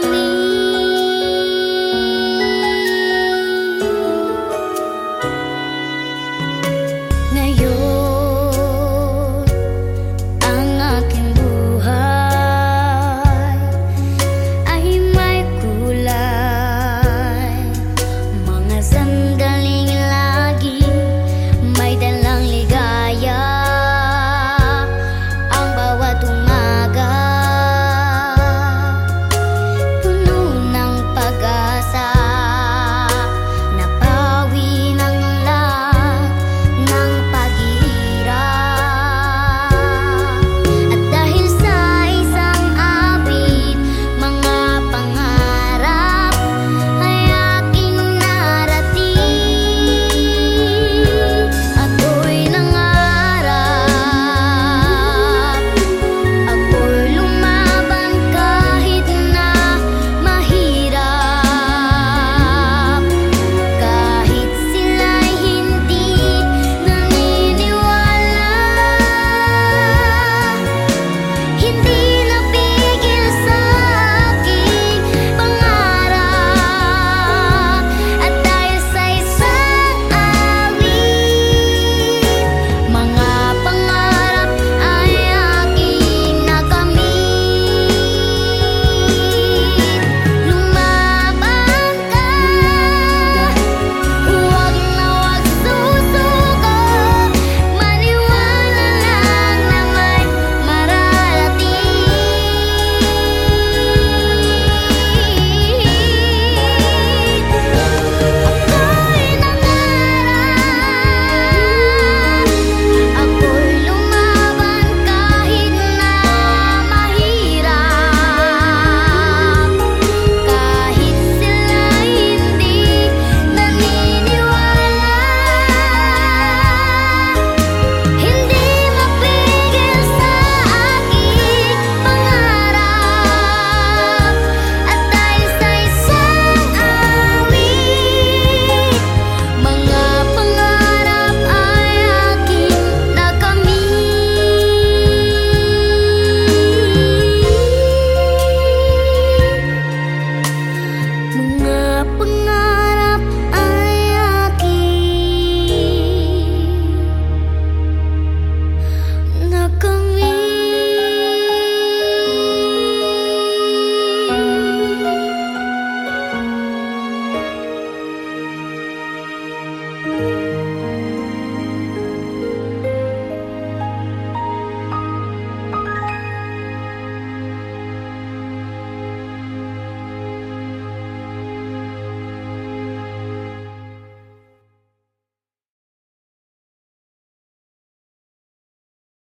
me.